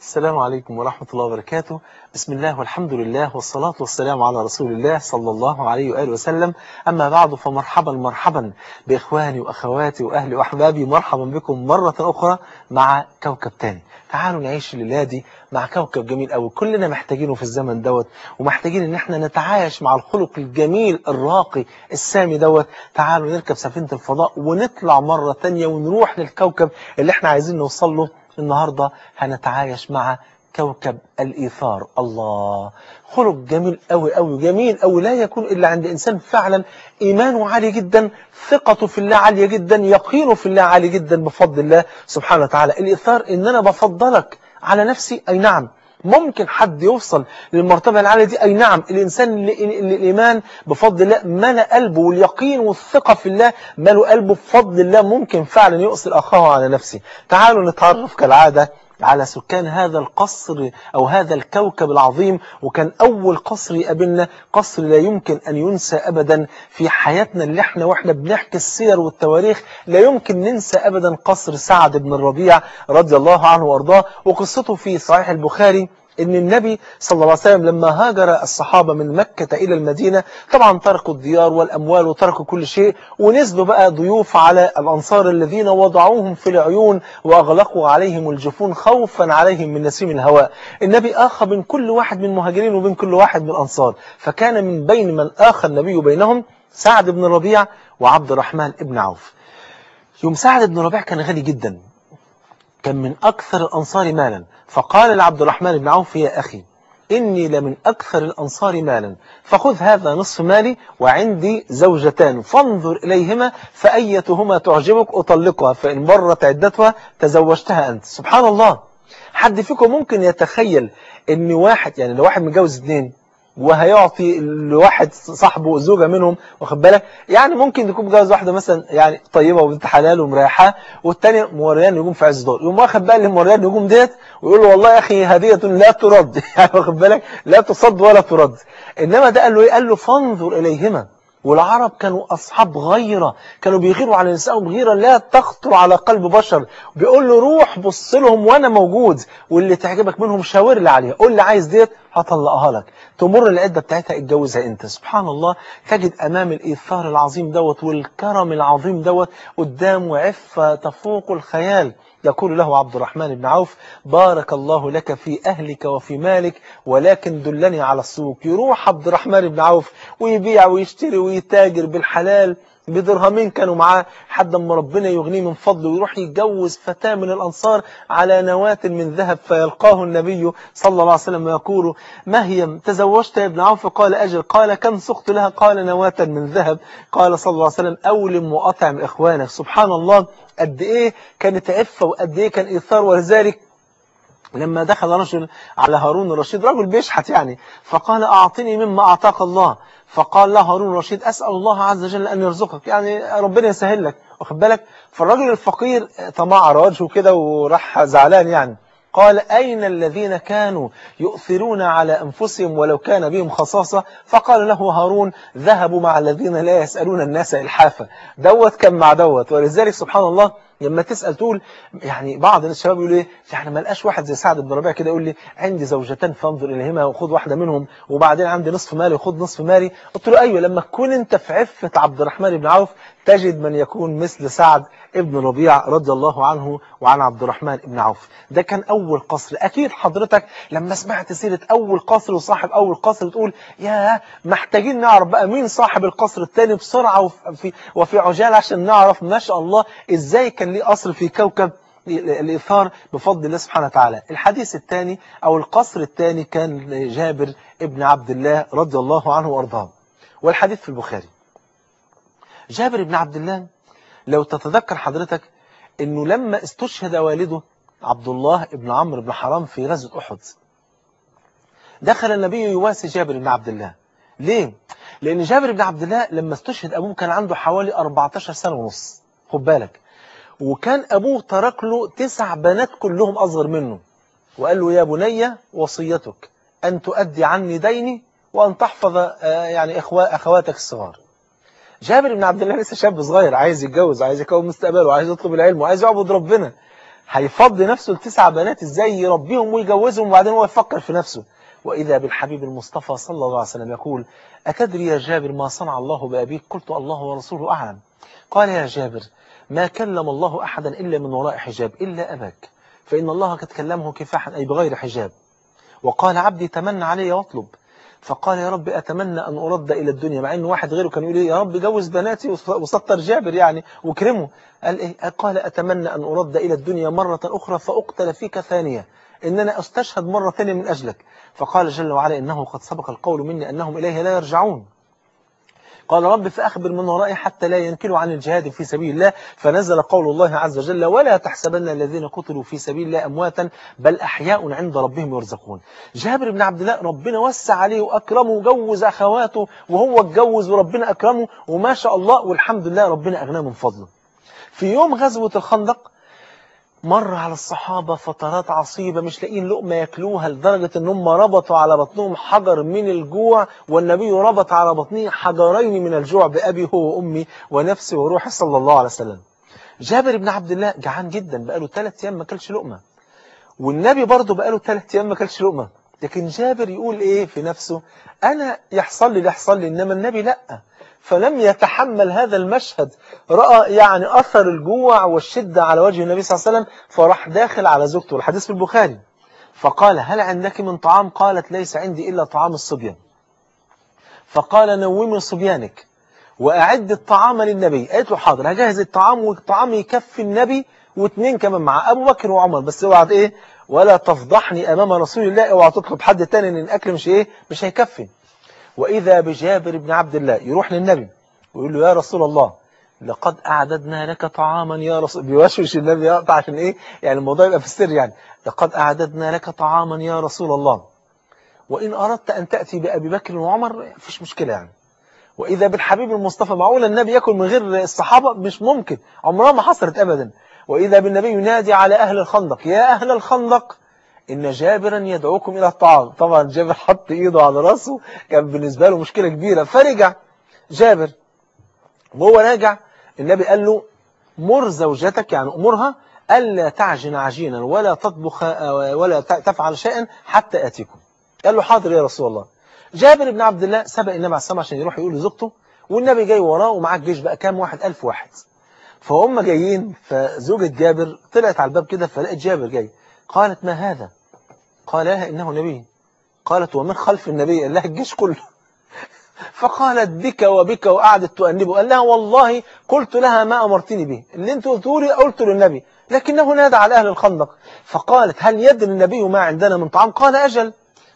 السلام عليكم ورحمة الله وبركاته. بسم الله والحمد لله والصلاة والسلام على رسول الله صلى الله عليه وآله وسلم. أما بعد فمرحبا مرحبا بإخواني وأخواتي وأهلي وأحبابي. مرحبا بكم مرة أخرى مع كوكب تاني. تعالوا نعيش الليلة دي مع كوكب جميل قوي كلنا محتاجينه في الزمن دوت ومحتاجين إن إحنا نتعايش مع الخلق الجميل الراقي السامي دوت. تعالوا نركب سفينة الفضاء ونطلع مرة تانية ونروح للكوكب اللي إحنا عايزين نوصل له. النهاردة هنتعايش مع كوكب الإيثار. الله. خلق جميل قوي قوي جميل قوي لا يكون إلا عند إنسان فعلا إيمانه عالي جدا ثقته في الله عالية جدا يقينه في الله عالي جدا بفضل الله سبحانه وتعالى. الإيثار إن أنا بفضلك على نفسي. أي نعم. ممكن حد يوصل للمرتبة العالية دي؟ أي نعم الإنسان اللي الإيمان بفضل الله ملأ قلبه واليقين والثقة في الله ملأ قلبه بفضل الله ممكن فعلا يؤثر أخاه على نفسه. تعالوا نتعرف كالعادة على سكان هذا القصر أو هذا الكوكب العظيم وكان أول قصر يقابلنا قصر لا يمكن أن ينسى أبدا في حياتنا اللي إحنا وإحنا بنحكي السير والتواريخ. لا يمكن ننسى أبدا قصر سعد بن الربيع رضي الله عنه وأرضاه وقصته في صحيح البخاري. إن النبي صلى الله عليه وسلم لما هاجر الصحابة من مكة إلى المدينة طبعا تركوا الديار والأموال وتركوا كل شيء ونزلوا بقى ضيوف على الأنصار الذين وضعوهم في العيون وأغلقوا عليهم الجفون خوفا عليهم من نسيم الهواء. النبي آخى بين كل واحد من المهاجرين وبين كل واحد من الأنصار. فكان من بين من آخى النبي بينهم سعد بن الربيع وعبد الرحمن بن عوف. يوم سعد بن الربيع كان غني جدا. كان من أكثر الأنصار مالا. فقال لعبد الرحمن بن عوف يا أخي إني لمن أكثر الأنصار مالا. فخذ هذا نصف مالي وعندي زوجتان. فانظر إليهما فأيتهما تعجبك؟ أطلقها. فإن مرت عدتها تزوجتها أنت. سبحان الله. حد فيكم ممكن يتخيل ان واحد يعني لو واحد متجوز اثنين وهيعطي لواحد صاحبه زوجة منهم واخد بالك؟ يعني ممكن يكون متجوز واحدة مثلا يعني طيبة وبنت حلال ومريحاه والثانيه موريان نجوم في عز دور يقوم واخد بقى اللي موريان نجوم ديت ويقول له والله يا أخي هدية لا ترد. يعني واخد بالك؟ لا تصد ولا ترد. إنما ده قال له إيه؟ قال له فانظر إليهما. والعرب كانوا أصحاب غيرة كانوا بيغيروا على نسائهم غيرة لا تخطر على قلب بشر. بيقول له روح بص لهم وأنا موجود واللي تعجبك منهم شاور لي عليها. قول لي عايز ديت هطلقها لك. تمر العدة بتاعتها اتجوزها أنت. سبحان الله تجد أمام الإيثار العظيم دوت والكرم العظيم دوت قدام عفة تفوق الخيال. يقول له عبد الرحمن بن عوف بارك الله لك في أهلك وفي مالك ولكن دلني على السوق. يروح عبد الرحمن بن عوف ويبيع ويشتري ويتاجر بالحلال. بدرهمين كانوا معاه حد ما ربنا يغنيه من فضله ويروح يتجوز فتاة من الأنصار على نواة من ذهب فيلقاه النبي صلى الله عليه وسلم ويقول ما هي؟ تزوجت يا ابن عوف؟ قال أجل. قال كم سقت لها؟ قال نواة من ذهب. قال صلى الله عليه وسلم أولم وأطعم إخوانك. سبحان الله. قد إيه كانت عفة وقد إيه كان إيثار. ولذلك لما دخل رجل على هارون الرشيد رجل بيشحت يعني فقال أعطني مما أعطاك الله. فقال له هارون الرشيد أسأل الله عز وجل أن يرزقك. يعني ربنا يسهل لك. واخد بالك؟ فالرجل الفقير طمع وجهه كده وراح زعلان يعني. قال أين الذين كانوا يؤثرون على أنفسهم ولو كان بهم خصاصة؟ فقال له هارون ذهبوا مع الذين لا يسألون الناس إلحافا. دوت كان مع دوت. ولذلك سبحان الله لما تسأل تقول يعني بعض الشباب يقول إيه يعني ما لقاش واحد زي سعد بن ربيع كده يقول لي عندي زوجتان فانظر إليهما وخذ واحدة منهم وبعدين عندي نصف مالي وخذ نصف مالي. قلت له أيوه لما تكون أنت في عفة عبد الرحمن بن عوف تجد من يكون مثل سعد ابن ربيع رضي الله عنه وعن عبد الرحمن بن عوف. ده كان أول قصر. أكيد حضرتك لما سمعت سيرة أول قصر وصاحب أول قصر تقول يا محتاجين نعرف بقى مين صاحب القصر الثاني بسرعة وفي وفي عجالة عشان نعرف ما شاء الله إزاي كان ليه قصر في كوكب الإثار بفضل الله سبحانه وتعالى. الحديث الثاني أو القصر الثاني كان جابر ابن عبد الله رضي الله عنه وأرضاه. والحديث في البخاري. جابر بن عبد الله لو تتذكر حضرتك أنه لما استشهد والده عبد الله بن عمرو بن حرام في غزوة أحد دخل النبي يواسي جابر بن عبد الله. ليه؟ لأن جابر بن عبد الله لما استشهد أبوه كان عنده حوالي 14 سنة ونص. خد بالك. وكان أبوه ترك له تسع بنات كلهم أصغر منه. وقال له يا بني وصيتك أن تؤدي عني ديني وأن تحفظ يعني إخوة أخواتك الصغار. جابر بن عبد الله لسه شاب صغير عايز يتجوز عايز يكون مستقبله وعايز يطلب العلم وعايز يعبد ربنا. هيفضي نفسه لتسع بنات إزاي يربيهم ويجوزهم وبعدين هو يفكر في نفسه. وإذا بالحبيب المصطفى صلى الله عليه وسلم يقول أتدري يا جابر ما صنع الله بأبيك؟ قلت الله ورسوله أعلم. قال يا جابر ما كلم الله أحدا إلا من وراء حجاب إلا أباك. فإن الله قد كلمه كفاحا أي بغير حجاب. وقال عبدي تمنى علي واطلب. فقال يا رب أتمنى أن أرد إلى الدنيا مع أن واحد غيره كان يقول يا رب جوز بناتي وسطر جابر يعني وكرمه. قال, إيه؟ قال أتمنى أن أرد إلى الدنيا مرة أخرى فأقتل فيك ثانية. إن أنا أستشهد مرة ثانية من أجلك. فقال جل وعلا إنه قد سبق القول مني أنهم إليه لا يرجعون. قال رب فأخبر من ورائي حتى لا ينكلوا عن الجهاد في سبيل الله. فنزل قول الله عز وجل ولا تحسبن الذين قتلوا في سبيل الله أمواتا بل أحياء عند ربهم يرزقون. جابر بن عبد الله ربنا وسع عليه وأكرمه وجوز أخواته وهو اتجوز وربنا أكرمه وما شاء الله والحمد لله ربنا أغناه من فضله. في يوم غزوة الخندق مر على الصحابة فترات عصيبة مش لاقيين لقمة ياكلوها لدرجة إن هم ربطوا على بطنهم حجر من الجوع والنبي ربط على بطنه حجرين من الجوع بأبي هو وأمي ونفسي وروحي صلى الله عليه وسلم. جابر بن عبد الله جعان جدا بقاله ثلاث أيام ما كلش لقمة. والنبي برضه بقاله ثلاث أيام ما كلش لقمة. لكن جابر يقول إيه في نفسه؟ أنا يحصل لي اللي يحصل لي إنما النبي لأ. فلم يتحمل هذا المشهد. رأى يعني أثر الجوع والشدة على وجه النبي صلى الله عليه وسلم فراح داخل على زوجته. الحديث في البخاري. فقال هل عندك من طعام؟ قالت ليس عندي إلا طعام الصبيان. فقال نومي صبيانك وأعد الطعام للنبي. قالت له حاضر هجهز الطعام والطعام يكفي النبي واثنين كمان مع أبو بكر وعمر. بس اوعى إيه؟ ولا تفضحني أمام رسول الله اوعى تطلب حد تاني إن الأكل مش إيه؟ مش هيكفي. وإذا بجابر بن عبد الله يروح للنبي ويقول له يا رسول الله لقد أعددنا لك طعاما يا رسول بيوشوش النبي يقطع عشان إيه؟ يعني الموضوع يبقى في السر يعني. لقد أعددنا لك طعاما يا رسول الله. وإن أردت أن تأتي بأبي بكر وعمر فيش مشكلة يعني. وإذا بالحبيب المصطفى معقول النبي يأكل من غير الصحابة مش ممكن عمرها ما حصلت أبدا. وإذا بالنبي ينادي على أهل الخندق يا أهل الخندق إن جابرا يدعوكم إلى الطعام. طبعا جابر حط إيده على راسه كان بالنسبة له مشكلة كبيرة. فرجع جابر. وهو راجع النبي قال له مر زوجتك. يعني أمرها ألا تعجن عجينا ولا تطبخ ولا تفعل شيئا حتى آتيكم قال له حاضر يا رسول الله. جابر بن عبد الله سبق النبي عليه السلام عشان يروح يقول لزوجته والنبي جاي وراه ومعاه الجيش بقى كام واحد؟ ألف واحد. فهم جايين فزوجة جابر طلعت على الباب كده فلقت جابر جاي. قالت ما هذا؟ قال لها إنه نبي. قالت ومن خلف النبي؟ قال لها الجيش كله. فقالت بك وبك وقعدت تؤنبه. قال لها والله قلت لها ما أمرتني به. اللي انت قلته لي قلت للنبي. لكنه نادى على أهل الخندق. فقالت هل يدري النبي ما عندنا من طعام؟ قال أجل.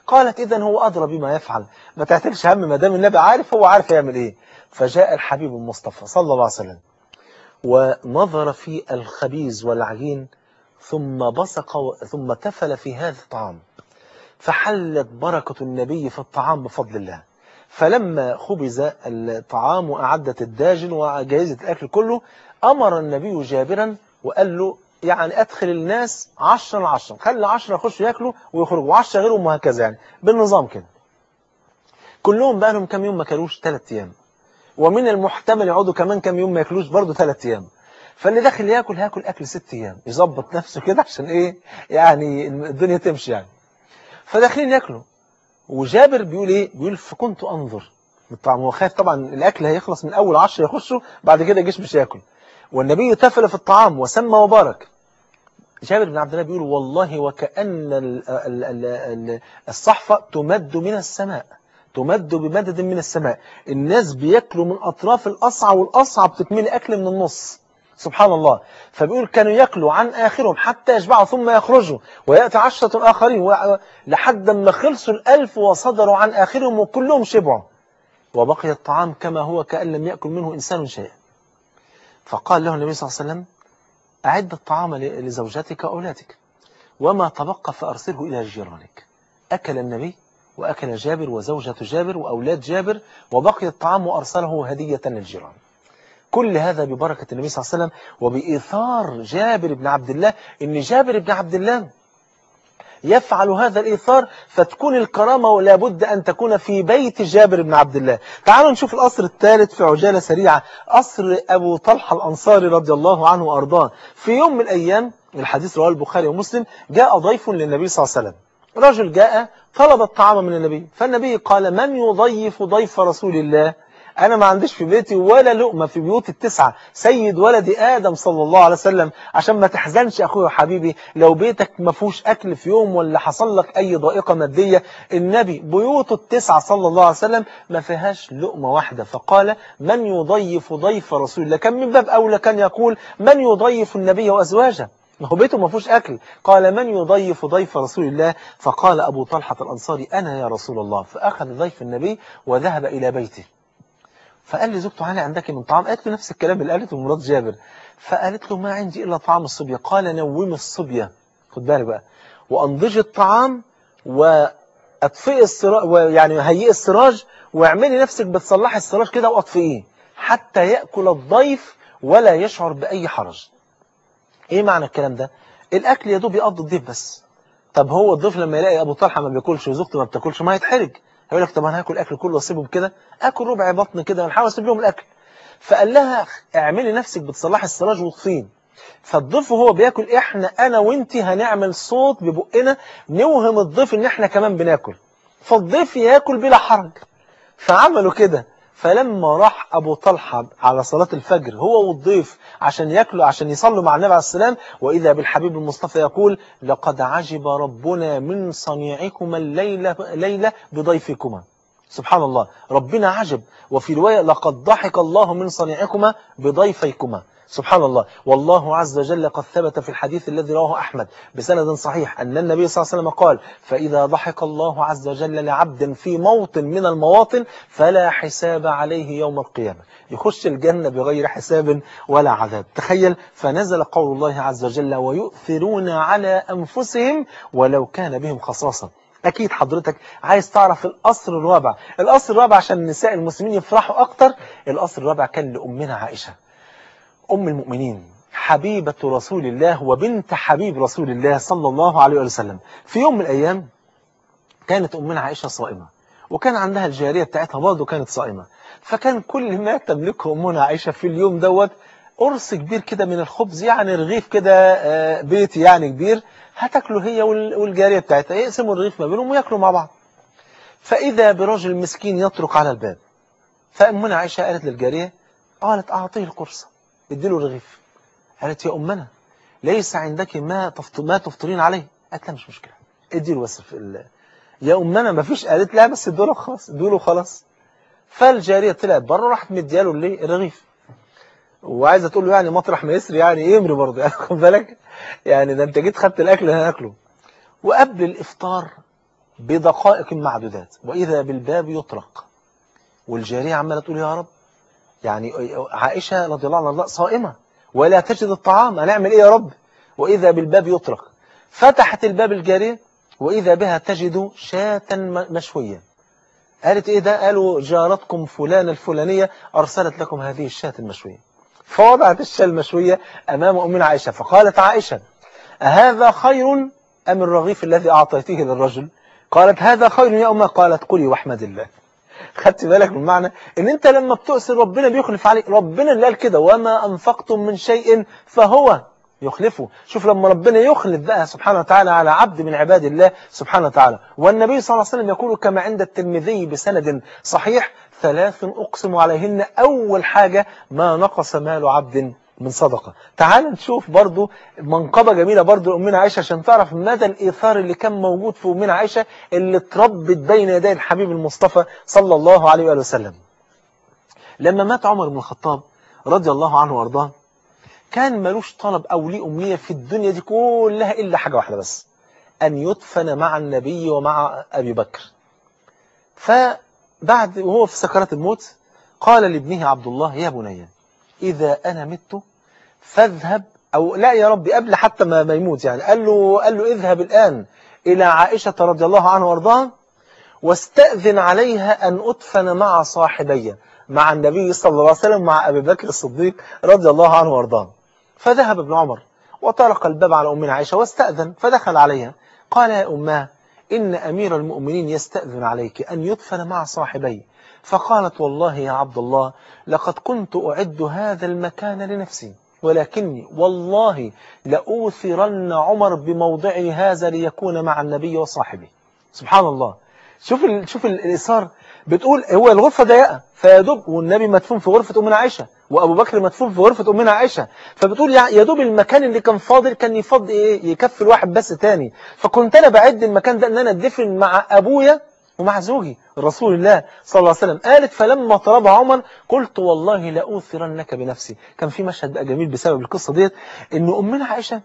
قالت إذا هو أدرى بما يفعل. ما تعتلش هم ما دام النبي عارف هو عارف يعمل إيه. فجاء الحبيب المصطفى صلى الله عليه وسلم. ونظر في الخبيز والعجين ثم بصق ثم تفل في هذا الطعام. فحلت بركة النبي في الطعام بفضل الله. فلما خبز الطعام وأعدت الداجن وجهزت الأكل كله أمر النبي جابرا وقال له يعني أدخل الناس عشرا عشرا خلي عشرة يخشوا يأكلوا ويخرجوا. وعشرة غيرهم وهكذا يعني. بالنظام كده. كلهم بقى لهم كم يوم ما كلوش ثلاث أيام. ومن المحتمل يقعدوا كمان كم يوم ما ياكلوش برضه ثلاث أيام. فاللي داخل ياكل هياكل أكل ست أيام يظبط نفسه كده عشان إيه؟ يعني الدنيا تمشي يعني. فداخلين ياكلوا. وجابر بيقول إيه؟ بيقول فكنت أنظر. بالطعم هو خايف طبعا الأكل هيخلص من أول عشر يخشوا بعد كده الجيش مش ياكل والنبي تفل في الطعام وسمى وبارك جابر بن عبد الله بيقول والله وكأن ال ال ال الصحفة تمد من السماء. تمد بمدد من السماء. الناس بياكلوا من أطراف الأصعى والأصعى بتكمل أكل من النص. سبحان الله. فبيقول كانوا يأكلوا عن آخرهم حتى يشبعوا ثم يخرجوا. ويأتي عشرة آخرين لحد ما خلصوا الألف وصدروا عن آخرهم وكلهم شبعوا. وبقي الطعام كما هو كأن لم يأكل منه إنسان شيئا. فقال له النبي صلى الله عليه وسلم أعد الطعام لزوجتك وأولادك. وما تبقى فأرسله إلى جيرانك. أكل النبي وأكل جابر وزوجة جابر وأولاد جابر وبقي الطعام وأرسله هدية للجيران. كل هذا ببركة النبي صلى الله عليه وسلم وبإيثار جابر بن عبد الله إن جابر بن عبد الله يفعل هذا الإيثار فتكون الكرامة لابد أن تكون في بيت جابر بن عبد الله. تعالوا نشوف الأصر الثالث في عجالة سريعة أصر أبو طلحة الأنصاري رضي الله عنه وأرضاه. في يوم من الأيام الحديث رواه البخاري ومسلم جاء ضيف للنبي صلى الله عليه وسلم. رجل جاء طلب الطعام من النبي فالنبي قال من يضيف ضيف رسول الله؟ أنا ما عنديش في بيتي ولا لقمة في بيوت التسعة. سيد ولد آدم صلى الله عليه وسلم عشان ما تحزنش أخوي وحبيبي لو بيتك ما فيهوش أكل في يوم ولا حصل لك أي ضائقة مادية النبي بيوته التسعة صلى الله عليه وسلم ما فيهاش لقمة واحدة. فقال من يضيف ضيف رسول الله؟ كان من باب أولى كان يقول من يضيف النبي وأزواجه ما هو بيته ما فيهوش أكل. قال من يضيف ضيف رسول الله؟ فقال أبو طلحة الأنصاري أنا يا رسول الله. فأخذ ضيف النبي وذهب إلى بيته. فقال لي زوجته علي عندك من طعام؟ قالت له نفس الكلام اللي قالته مرات جابر. فقالت له ما عندي إلا طعام الصبية. قال نوم الصبية. خد بالك بقى. وأنضج الطعام وأطفئ السراج ويعني هيئ السراج واعملي نفسك بتصلحي السراج كده وأطفئيه حتى يأكل الضيف ولا يشعر بأي حرج. إيه معنى الكلام ده؟ الأكل يا دوب يقضي الضيف بس. طب هو الضيف لما يلاقي أبو طلحة ما بياكلش وزوجته ما بتاكلش ما هيتحرج. هيقول لك طب أنا هاكل الاكل كله وأسيبهم كده؟ آكل ربع بطن كده ونحاول أسيب لهم الأكل. فقال لها اعملي نفسك بتصلحي السراج وطفين فالضيف وهو بياكل إحنا أنا وإنتي هنعمل صوت ببقنا نوهم الضيف إن إحنا كمان بناكل. فالضيف ياكل بلا حرج. فعملوا كده. فلما راح أبو طلحة على صلاة الفجر هو والضيف عشان يأكلوا عشان يصلوا مع النبي عليه السلام وإذا بالحبيب المصطفى يقول لقد عجب ربنا من صنيعكما الليلة ليلة بضيفكما. سبحان الله. ربنا عجب. وفي رواية لقد ضحك الله من صنيعكما بضيفيكما. سبحان الله. والله عز وجل قد ثبت في الحديث الذي رواه أحمد بسند صحيح أن النبي صلى الله عليه وسلم قال فإذا ضحك الله عز وجل لعبد في موطن من المواطن فلا حساب عليه يوم القيامة. يخش الجنة بغير حساب ولا عذاب. تخيل فنزل قول الله عز وجل ويؤثرون على أنفسهم ولو كان بهم خصاصة. أكيد حضرتك عايز تعرف الأصل الرابع. الأصل الرابع عشان النساء المسلمين يفرحوا أكتر. الأصل الرابع كان لأمنا عائشة. أم المؤمنين حبيبة رسول الله وبنت حبيب رسول الله صلى الله عليه وسلم. في يوم من الأيام كانت أمنا عائشة صائمة وكان عندها الجارية بتاعتها برضه كانت صائمة. فكان كل ما تملكه أمنا عائشة في اليوم دوت قرص كبير كده من الخبز يعني رغيف كده بيتي يعني كبير هتاكله هي والجارية بتاعتها يقسموا الرغيف ما بينهم وياكلوا مع بعض. فإذا برجل مسكين يطرق على الباب فأمنا عائشة قالت للجارية قالت أعطيه القرصة اديله رغيف قالت يا أمنا ليس عندك ما تفط... ما تفطرين عليه. قالت لا مش مشكلة. اديله بس ال... يا أمنا ما فيش. قالت لا بس ادوله خلاص ادوله خلاص. فالجارية طلعت بره راحت مدياله الايه الرغيف. وعايزة تقول له يعني مطرح ما يسري يعني يمري برضه؟ يعني خد بالك؟ يعني ده أنت جيت خدت الأكل أنا هاكله. وقبل الإفطار بدقائق معدودات. وإذا بالباب يطرق. والجارية عمالة تقول يا رب يعني عائشة رضي الله عنها صائمة. ولا تجد الطعام. هنعمل إيه يا رب؟ وإذا بالباب يطرق فتحت الباب الجاريه وإذا بها تجد شاة مشوية. قالت إيه ده؟ قالوا جارتكم فلان الفلانية أرسلت لكم هذه الشاة المشوية. فوضعت الشاة المشوية أمام أمنا عائشة. فقالت عائشة أهذا خير أم الرغيف الذي أعطيته للرجل؟ قالت هذا خير يا أمة. قالت قولي واحمد الله. خدت بالك من معنى؟ إن أنت لما بتؤثر ربنا بيخلف عليك. ربنا اللي قال كده وما أنفقتم من شيء فهو يخلفه. شوف لما ربنا يخلف بقى سبحانه وتعالى على عبد من عباد الله سبحانه وتعالى. والنبي صلى الله عليه وسلم يقول كما عند الترمذي بسند صحيح ثلاث أقسم عليهن أول حاجة ما نقص مال عبد. من صدقة. تعال نشوف برضو منقبة جميلة برضو لأمنا عائشة عشان تعرف مدى الإيثار اللي كان موجود في أمنا عائشة اللي اتربت بين يدي الحبيب المصطفى صلى الله عليه وآله وسلم. لما مات عمر بن الخطاب رضي الله عنه وأرضاه كان ملوش طلب أو ليه أمنية في الدنيا دي كلها إلا حاجة واحدة بس أن يدفن مع النبي ومع أبي بكر. فبعد وهو في سكرات الموت قال لابنه عبد الله يا بني إذا أنا مت فاذهب أو لا يا ربي قبل حتى ما, ما يموت يعني. قال له, قال له اذهب الآن إلى عائشة رضي الله عنها وأرضاها واستأذن عليها أن أدفن مع صاحبي مع النبي صلى الله عليه وسلم مع أبي بكر الصديق رضي الله عنه وأرضاه. فذهب ابن عمر وطرق الباب على أمنا عائشة واستأذن فدخل عليها. قال يا أماه إن أمير المؤمنين يستأذن عليك أن يدفن مع صاحبي. فقالت والله يا عبد الله لقد كنت أعد هذا المكان لنفسي. ولكني والله لأوثرن عمر بموضعي هذا ليكون مع النبي وصاحبه. سبحان الله. شوف. شوف ال- الإصرار بتقول هو الغرفة ضيقة فيدوب والنبي مدفون في غرفة أمنا عائشة وأبو بكر مدفون في غرفة أمنا عائشة. فبتقول يا دوب المكان اللي كان فاضل كان يفضي إيه يكفي الواحد بس تاني. فكنت أنا بعد المكان ده إن أنا أدفن مع أبويا ومع زوجي رسول الله صلى الله عليه وسلم قالت فلما طلب عمر قلت والله لأوثرنك بنفسي. كان في مشهد بقى جميل بسبب القصة ديت إن أمنا عائشة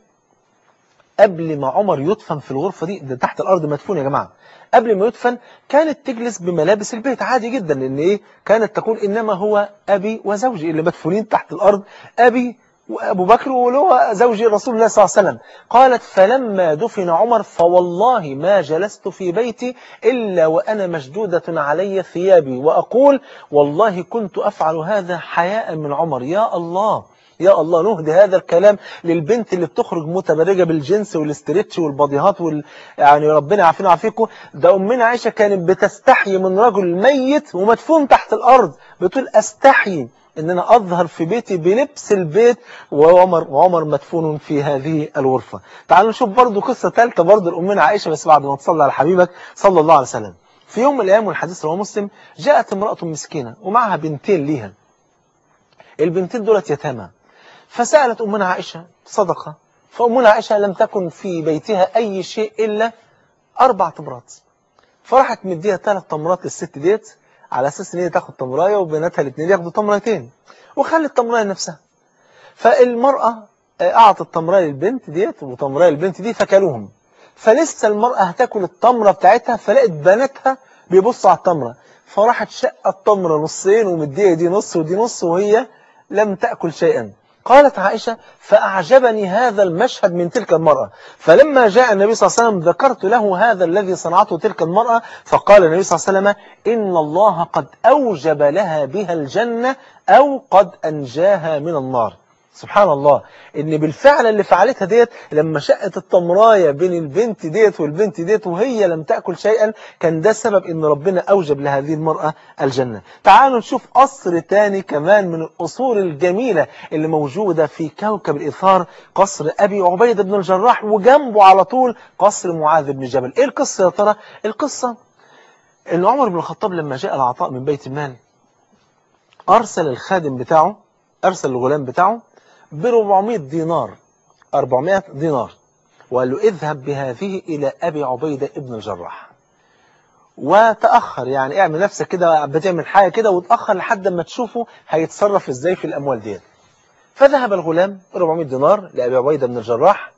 قبل ما عمر يدفن في الغرفة دي ده تحت الأرض مدفون يا جماعة قبل ما يدفن كانت تجلس بملابس البيت عادي جدا لأن إيه؟ كانت تقول إنما هو أبي وزوجي اللي مدفونين تحت الأرض أبي وأبو بكر واللي هو زوجي رسول الله صلى الله عليه وسلم. قالت فلما دفن عمر فوالله ما جلست في بيتي إلا وأنا مشدودة علي ثيابي. وأقول والله كنت أفعل هذا حياء من عمر. يا الله يا الله نهدي هذا الكلام للبنت اللي بتخرج متبرجة بالجنس والاسترتش والباديهات وال... يعني ربنا يعافينا ويعافيكم. ده امنا عائشة كانت بتستحي من رجل ميت ومدفون تحت الأرض. بتقول أستحي. إن أنا أظهر في بيتي بلبس البيت وعمر وعمر مدفون في هذه الغرفة. تعالوا نشوف برضو قصة ثالثة برضو لامنا عائشة بس بعد ما تصلي على حبيبك صلى الله عليه وسلم. في يوم من الأيام والحديث رواه مسلم جاءت امرأة مسكينة ومعها بنتين ليها. البنتين دولت يتامى. فسألت أمنا عائشة صدقة. فأمنا عائشة لم تكن في بيتها أي شيء إلا أربع تمرات. فراحت مديها ثلاث تمرات للست ديت. على أساس إن هي تاخد تمراية وبناتها الاثنين ياخدوا تمرتين وخلت تمراية لنفسها فالمرأة أعطت تمراية للبنت ديت وتمراية للبنت دي فكلوهم. فلسه المرأة هتاكل التمرة بتاعتها فلقت بناتها بيبصوا على التمرة. فراحت شقة التمرة نصين ومديها دي نص ودي نص وهي لم تأكل شيئا. قالت عائشة فأعجبني هذا المشهد من تلك المرأة. فلما جاء النبي صلى الله عليه وسلم ذكرت له هذا الذي صنعته تلك المرأة فقال النبي صلى الله عليه وسلم إن الله قد أوجب لها بها الجنة أو قد أنجاها من النار. سبحان الله إن بالفعل اللي فعلتها ديت لما شقت التمراية بين البنت ديت والبنت ديت وهي لم تأكل شيئا كان ده سبب إن ربنا أوجب لهذه المرأة الجنة. تعالوا نشوف قصر تاني كمان من القصور الجميلة اللي موجودة في كوكب الإثار قصر أبي عبيدة بن الجراح وجنبه على طول قصر معاذ بن جبل. إيه القصة يا ترى؟ القصة إن عمر بن الخطاب لما جاء العطاء من بيت المال أرسل الخادم بتاعه أرسل الغلام بتاعه ب 400 دينار 400 دينار. وقال له اذهب بهذه إلى أبي عبيدة ابن الجراح. وتأخر يعني اعمل نفسك كده بتعمل حاجة كده وتأخر لحد ما تشوفه هيتصرف إزاي في الأموال ديت. فذهب الغلام 400 دينار لأبي عبيدة بن الجراح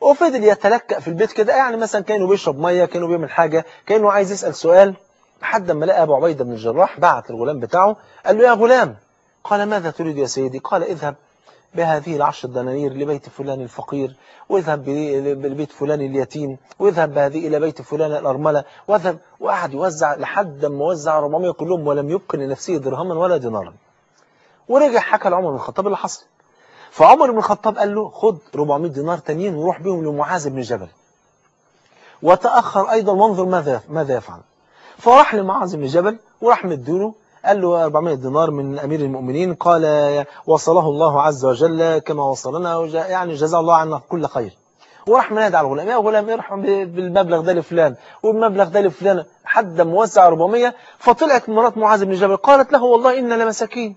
وفضل يتلكأ في البيت كده يعني مثلا كانوا بيشرب مية كانوا بيعمل حاجة كانوا عايز يسأل سؤال لحد ما لقى أبو عبيدة بن الجراح بعت الغلام بتاعه قال له يا غلام قال ماذا تريد يا سيدي؟ قال اذهب بهذه العشر دنانير لبيت فلان الفقير واذهب لبيت فلان اليتيم واذهب بهذه إلى بيت فلان الأرملة واذهب وقعد يوزع لحد ما وزع 400 كلهم ولم يبق لنفسه درهما ولا دينارا. ورجع حكى لعمر بن الخطاب اللي حصل. فعمر بن الخطاب قال له خد 400 دينار تانيين وروح بهم لمعاذ بن جبل. وتأخر أيضا وانظر ماذا ماذا يفعل؟ فراح لمعاذ بن جبل وراح مديله قال له 400 دينار من أمير المؤمنين قال وصله الله عز وجل كما وصلنا يعني جزاه الله عنا كل خير. وراح منادي على الغلام يا غلام ارحم بالمبلغ ده لفلان والمبلغ ده لفلان. حد موزع 400 فطلعت مرات معاذ بن جبل قالت له والله إنا لمساكين.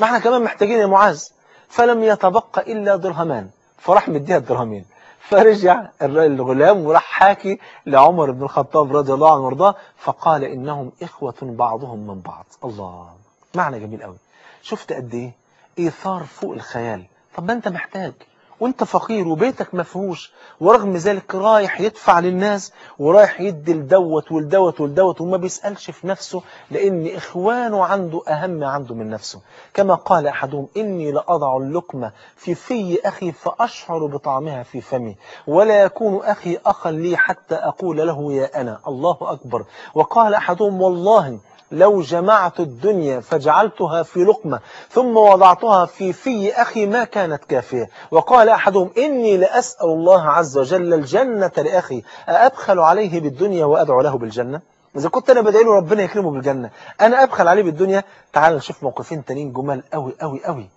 ما إحنا كمان محتاجين يا معاذ. فلم يتبقى إلا درهمان فراح مديها الدرهمين. فرجع الغلام وراح حاكي لعمر بن الخطاب رضي الله عنه وارضاه فقال إنهم إخوة بعضهم من بعض. الله معنى جميل قوي. شفت قد إيه؟ إيثار فوق الخيال. طب ما أنت محتاج. وانت فقير وبيتك مفهوش ورغم ذلك رايح يدفع للناس ورايح يدي لدوت ولدوت ولدوت وما بيسألش في نفسه لأن إخوانه عنده أهم عنده من نفسه. كما قال أحدهم إني لأضع اللقمة في في أخي فأشعر بطعمها في فمي ولا يكون أخي أخا لي حتى أقول له يا أنا الله أكبر. وقال أحدهم والله لو جمعت الدنيا فجعلتها في لقمة ثم وضعتها في في أخي ما كانت كافية. وقال أحدهم إني لأسأل الله عز وجل الجنة لأخي أأبخل عليه بالدنيا وأدعو له بالجنة؟ إذا كنت أنا بدعي له ربنا يكرمه بالجنة. أنا أبخل عليه بالدنيا. تعال نشوف موقفين تانيين جمال قوي قوي قوي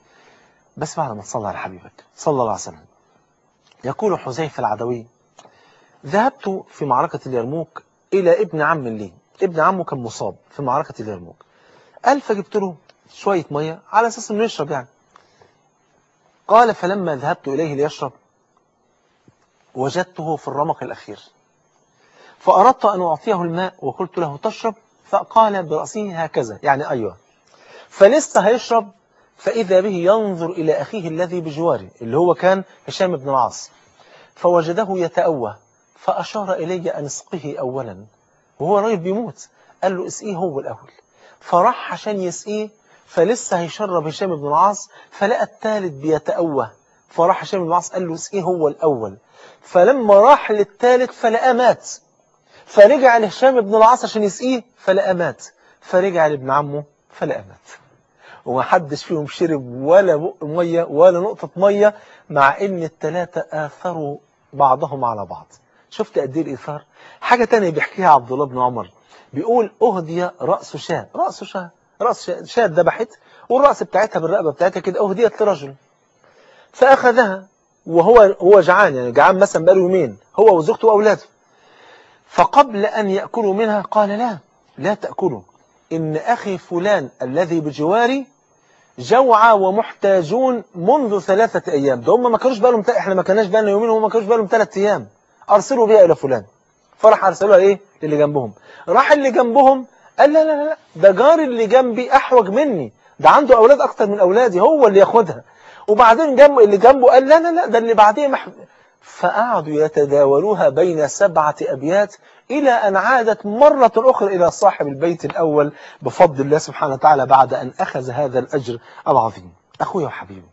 بس بعد ما تصلى على حبيبك صلى الله عليه وسلم. يقول حذيفة العدوي ذهبت في معركة اليرموك إلى ابن عم لي. ابن عمه كان مصاب في معركة اليرموك. قال فجبت له شوية مية على أساس أنه يشرب يعني. قال فلما ذهبت إليه ليشرب وجدته في الرمق الأخير. فأردت أن أعطيه الماء وقلت له تشرب؟ فقال برأسه هكذا. يعني أيوة. فلسه هيشرب فإذا به ينظر إلى أخيه الذي بجواره اللي هو كان هشام بن العاص. فوجده يتأوه فأشار إلي أن اسقه أولا. وهو راجل بيموت. قال له اسقيه هو الأول؟ فراح عشان يسقيه فلسه هيشرب هشام بن العاص فلقى الثالث بيتأوه. فراح هشام بن العاص قال له اسقيه هو الأول؟ فلما راح للثالث فلقى مات. فرجع لهشام بن العاص عشان يسقيه فلقى مات. فرجع لابن عمه فلقى مات. ومحدش فيهم شرب ولا مية ولا نقطة مية مع إن الثلاثة آثروا بعضهم على بعض. شفت قد إيه الإيثار؟ حاجة تانية بيحكيها عبد الله بن عمر. بيقول أهدي رأس شاة. رأس شاة. رأس شاة, شاة ذبحت والرأس بتاعتها بالرقبة بتاعتها كده أهديت لرجل. فأخذها وهو هو جعان يعني جعان مثلا بقاله يومين هو وزوجته وأولاده. فقبل أن يأكلوا منها قال لا لا تأكلوا. إن أخي فلان الذي بجواري جوعى ومحتاجون منذ ثلاثة أيام. ده هم ما كانوش بقالهم. إحنا ما كناش بقالنا يومين وهم ما كانوش بقالهم ثلاثة أيام. أرسلوا بها إلى فلان. فراح أرسلوها إيه؟ للي جنبهم. راح اللي جنبهم قال لا لا لا ده جاري اللي جنبي أحوج مني. ده عنده أولاد أكتر من أولادي هو اللي ياخدها. وبعدين جنب اللي جنبه قال لا لا لا ده اللي بعديه مح... فقعدوا يتداولوها بين سبعة أبيات إلى أن عادت مرة أخرى إلى صاحب البيت الأول بفضل الله سبحانه وتعالى بعد أن أخذ هذا الأجر العظيم. أخويا وحبيبي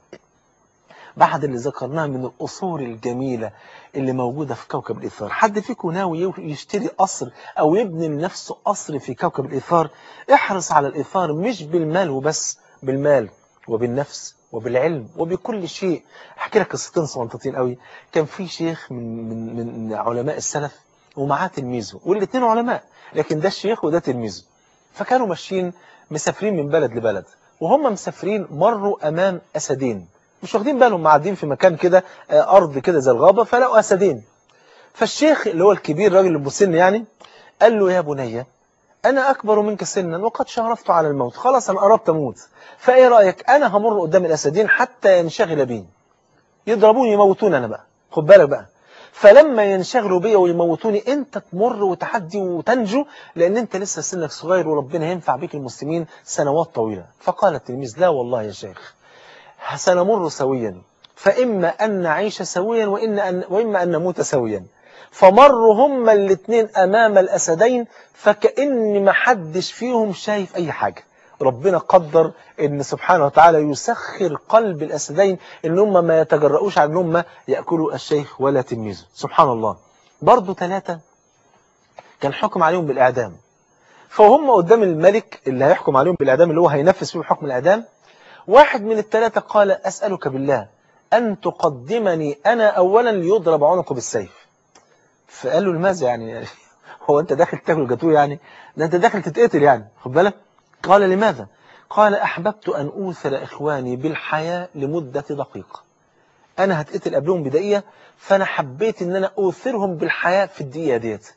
بعد اللي ذكرناه من الأصول الجميلة اللي موجودة في كوكب الإثار حد فيكم ناوي يشتري قصر أو يبني لنفسه قصر في كوكب الإثار احرص على الإثار مش بالمال وبس بالمال وبالنفس وبالعلم وبكل شيء. أحكي لك قصتين صغنطتين قوي. كان في شيخ من من من علماء السلف ومعاه تلميذه والاثنين علماء لكن ده الشيخ وده تلميذه. فكانوا ماشيين مسافرين من بلد لبلد وهم مسافرين مروا أمام أسدين. مش واخدين بالهم معدين في مكان كده أرض كده زي الغابة فلقوا أسدين. فالشيخ اللي هو الكبير راجل المسن يعني قال له يا بني أنا أكبر منك سنا وقد شرفت على الموت. خلاص أنا قربت أموت. فإيه رأيك؟ أنا همر قدام الأسدين حتى ينشغل بي. يضربوني يموتوني أنا بقى. خد بالك بقى. فلما ينشغلوا بي ويموتوني أنت تمر وتحدي وتنجو لأن أنت لسه سنك صغير وربنا ينفع بك المسلمين سنوات طويلة. فقال التلميذ لا والله يا شيخ. سنمر سويا. فإما أن نعيش سويا وإن أن وإما أن نموت سويا. فمروا هما الاثنين أمام الأسدين فكأن ما حدش فيهم شايف أي حاجة. ربنا قدر إن سبحانه وتعالى يسخر قلب الأسدين إن هم ما يتجرؤوش على إن هم يأكلوا الشيخ ولا تلميذه. سبحان الله. برضو ثلاثة. كان حكم عليهم بالإعدام. فهم قدام الملك اللي هيحكم عليهم بالإعدام اللي هو هينفذ فيهم حكم الإعدام واحد من الثلاثة قال أسألك بالله أن تقدمني أنا أولا ليضرب عنقه بالسيف. فقال له لماذا يعني؟ هو أنت داخل تاكل جاتوه يعني؟ ده أنت داخل تتقتل يعني خد بالك؟ قال لماذا؟ قال أحببت أن أوثر إخواني بالحياة لمدة دقيقة. أنا هتقتل قبلهم بدقيقة فأنا حبيت أن أنا أوثرهم بالحياة في الدقيقة ديت.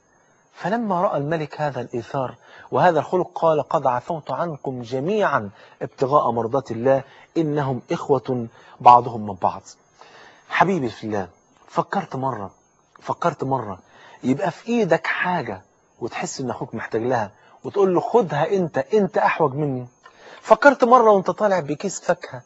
فلما رأى الملك هذا الإيثار وهذا الخلق قال قد عفوت عنكم جميعا ابتغاء مرضات الله إنهم إخوة بعضهم من بعض. حبيبي في الله فكرت مرة فكرت مرة يبقى في إيدك حاجة وتحس إن أخوك محتاج لها وتقول له خدها أنت أنت أحوج مني. فكرت مرة وأنت طالع بكيس فاكهة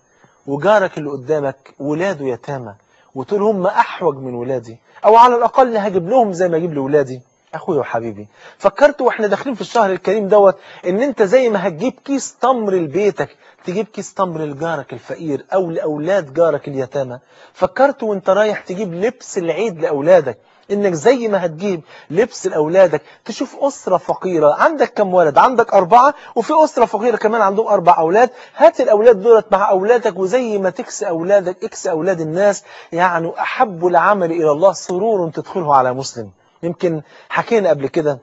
وجارك اللي قدامك ولاده يتامى وتقول هم أحوج من ولادي أو على الأقل هجيب لهم زي ما أجيب لولادي. أخويا وحبيبي فكرت وإحنا داخلين في الشهر الكريم دوت إن أنت زي ما هتجيب كيس تمر لبيتك تجيب كيس تمر لجارك الفقير أو لأولاد جارك اليتامى. فكرت وأنت رايح تجيب لبس العيد لأولادك إنك زي ما هتجيب لبس لأولادك تشوف أسرة فقيرة. عندك كم ولد؟ عندك أربعة وفي أسرة فقيرة كمان عندهم أربع أولاد. هات الأولاد دولت مع أولادك وزي ما تكسي أولادك اكسي أولاد الناس. يعني أحب العمل إلى الله سرور تدخله على مسلم. يمكن حكينا قبل كده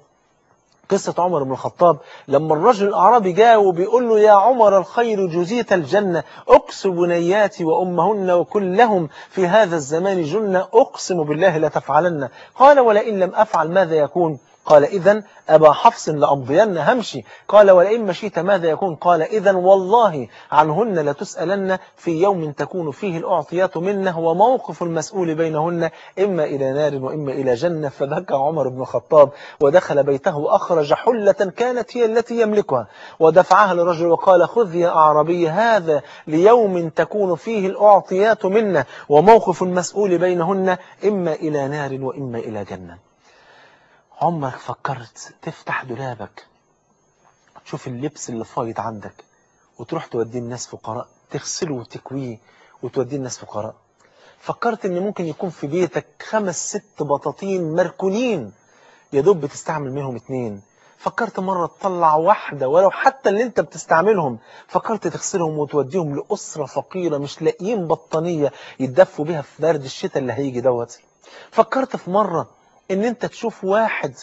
قصة عمر بن الخطاب لما الرجل الأعرابي جاء وبيقول له يا عمر الخير جزيت الجنة أكس بنياتي وأمهن وكلهم في هذا الزمان جنة أقسم بالله لا تفعلن. قال ولئن لم أفعل ماذا يكون؟ قال إذا أبا حفص لأمضين همشي. قال ولئن مشيت ماذا يكون؟ قال إذا والله عنهن لتسألن في يوم تكون فيه الأعطيات منه وموقف المسؤول بينهن إما إلى نار وإما إلى جنة. فبكى عمر بن الخطاب ودخل بيته وأخرج حلة كانت هي التي يملكها. ودفعها للرجل وقال خذ يا أعربي هذا ليوم تكون فيه الأعطيات منه وموقف المسؤول بينهن إما إلى نار وإما إلى جنة. عمرك فكرت تفتح دولابك تشوف اللبس اللي فايض عندك وتروح توديه الناس فقراء تغسله وتكويه وتوديه الناس فقراء. فكرت إن ممكن يكون في بيتك خمس ست بطاطين مركونين يا دوب بتستعمل منهم اتنين. فكرت مرة تطلع واحدة ولو حتى اللي انت بتستعملهم فكرت تغسلهم وتوديهم لأسرة فقيرة مش لاقيين بطانية يتدفوا بيها في برد الشتاء اللي هيجي دوت. فكرت في مرة إن أنت تشوف واحد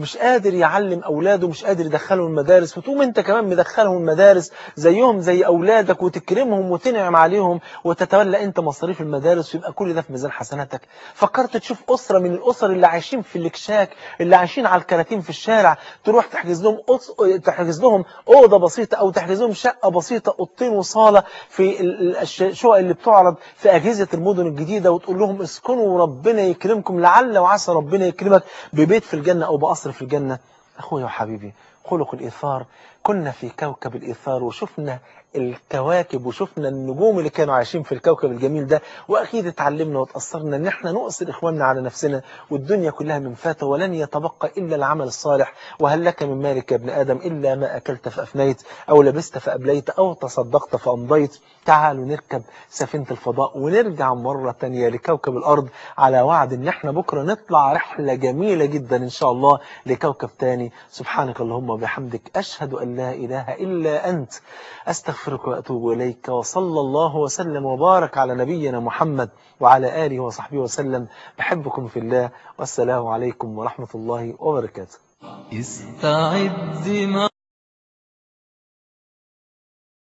مش قادر يعلم أولاده مش قادر يدخلهم المدارس وتقوم أنت كمان مدخلهم المدارس زيهم زي أولادك وتكرمهم وتنعم عليهم وتتولى أنت مصاريف المدارس ويبقى كل ده في ميزان حسناتك. فكرت تشوف أسرة من الأسر اللي عايشين في الاكشاك اللي عايشين على الكراتين في الشارع تروح تحجز لهم أص... تحجز لهم أوضة بسيطة أو تحجز لهم شقة بسيطة أوضتين وصالة في الشقق اللي بتعرض في أجهزة المدن الجديدة وتقول لهم اسكنوا وربنا يكرمكم لعل وعسى ربنا يكرمك ببيت في الجنة أو بقصر في الجنة. أخويا وحبيبي خلق الإيثار. كنا في كوكب الإيثار وشفنا الكواكب وشفنا النجوم اللي كانوا عايشين في الكوكب الجميل ده. وأكيد اتعلمنا وتأثرنا. ان إحنا نؤثر إخواننا على نفسنا. والدنيا كلها من فاتة ولن يتبقى إلا العمل الصالح. وهل لك من مالك يا ابن آدم إلا ما أكلت فأفنيت أو لبست فأبليت أو تصدقت فأمضيت؟ تعالوا نركب سفينة الفضاء ونرجع مرة تانية لكوكب الأرض على وعد إن إحنا بكرة نطلع رحلة جميلة جدا إن شاء الله لكوكب تاني. سبحانك اللهم وبحمدك أشهد أن لا إله إلا أنت أستغفرك وأتوب إليك وصلى الله وسلم وبارك على نبينا محمد وعلى آله وصحبه وسلم. بحبكم في الله والسلام عليكم ورحمة الله وبركاته. استعد